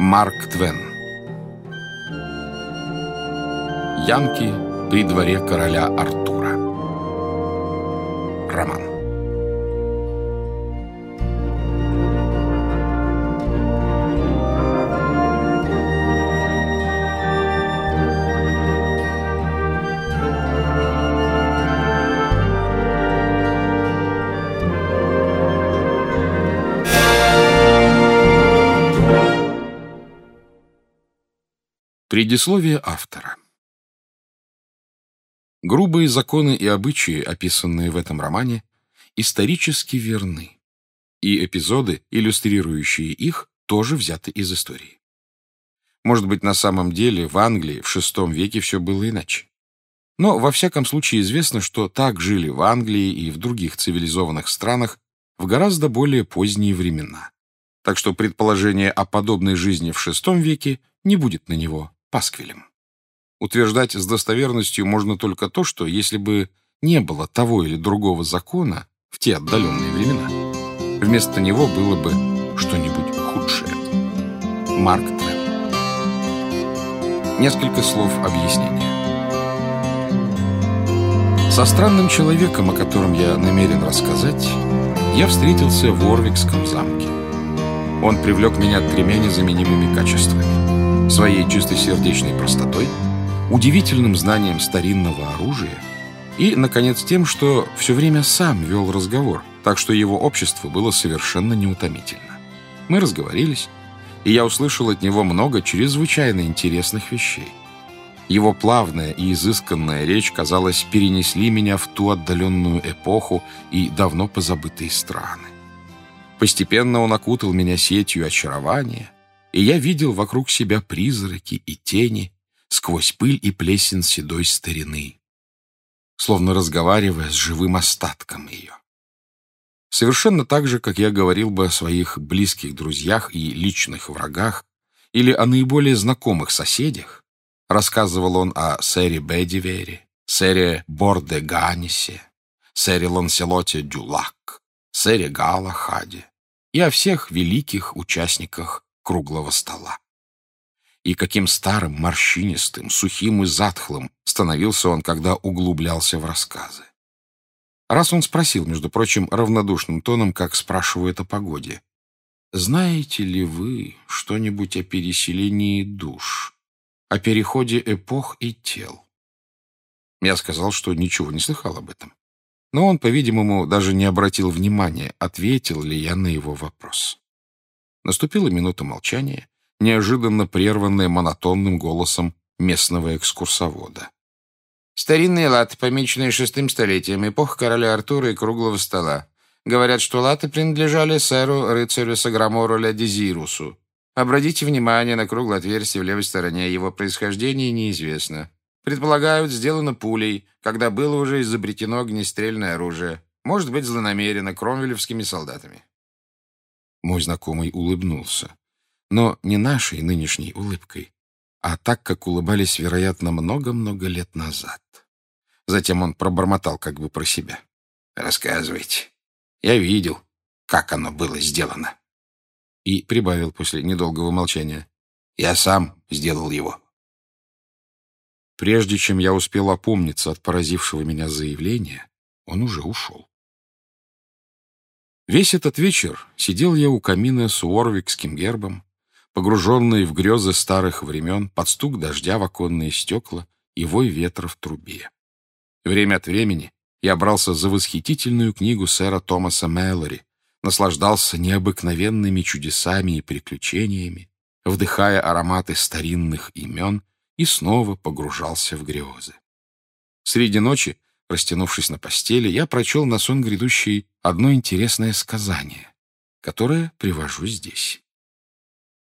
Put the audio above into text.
Марк Твен. Янки при дворе короля Артура Роман Предисловие автора Грубые законы и обычаи, описанные в этом романе, исторически верны, и эпизоды, иллюстрирующие их, тоже взяты из истории. Может быть, на самом деле в Англии в VI веке все было иначе. Но во всяком случае известно, что так жили в Англии и в других цивилизованных странах в гораздо более поздние времена. Так что предположение о подобной жизни в VI веке не будет на него пасквилем. Утверждать с достоверностью можно только то, что если бы не было того или другого закона в те отдаленные времена, вместо него было бы что-нибудь худшее. Марк Твен. Несколько слов объяснения. Со странным человеком, о котором я намерен рассказать, я встретился в Орвикском замке. Он привлек меня тремя незаменимыми качествами своей чистосердечной простотой, удивительным знанием старинного оружия и, наконец, тем, что все время сам вел разговор, так что его общество было совершенно неутомительно. Мы разговорились, и я услышал от него много чрезвычайно интересных вещей. Его плавная и изысканная речь, казалось, перенесли меня в ту отдаленную эпоху и давно позабытые страны. Постепенно он окутал меня сетью очарования — и я видел вокруг себя призраки и тени сквозь пыль и плесень седой старины, словно разговаривая с живым остатком ее. Совершенно так же, как я говорил бы о своих близких друзьях и личных врагах или о наиболее знакомых соседях, рассказывал он о сэре Бедивере, сэре Борде-Ганисе, сэре Ланселоте Дюлак, сэре Галахаде и о всех великих участниках круглого стола. И каким старым, морщинистым, сухим и затхлым становился он, когда углублялся в рассказы. Раз он спросил, между прочим, равнодушным тоном, как спрашивают о погоде, «Знаете ли вы что-нибудь о переселении душ, о переходе эпох и тел?» Я сказал, что ничего не слыхал об этом. Но он, по-видимому, даже не обратил внимания, ответил ли я на его вопрос. Наступила минута молчания, неожиданно прерванная монотонным голосом местного экскурсовода. «Старинные латы, помеченные шестым столетием, эпоха короля Артура и круглого стола. Говорят, что латы принадлежали сэру рыцарю Саграмору Ля Дезирусу. Обратите внимание на круглое отверстие в левой стороне. Его происхождение неизвестно. Предполагают, сделано пулей, когда было уже изобретено огнестрельное оружие. Может быть, злонамеренно, кромвелевскими солдатами. Мой знакомый улыбнулся. Но не нашей нынешней улыбкой, а так, как улыбались, вероятно, много-много лет назад. Затем он пробормотал как бы про себя. «Рассказывайте. Я видел, как оно было сделано». И прибавил после недолгого молчания. «Я сам сделал его». Прежде чем я успел опомниться от поразившего меня заявления, он уже ушел. Весь этот вечер сидел я у камина с уорвикским гербом, погруженный в грезы старых времен, под стук дождя в оконные стекла и вой ветра в трубе. Время от времени я брался за восхитительную книгу сэра Томаса Мэллори, наслаждался необыкновенными чудесами и приключениями, вдыхая ароматы старинных имен и снова погружался в грезы. Среди ночи Растянувшись на постели, я прочел на сон грядущий одно интересное сказание, которое привожу здесь.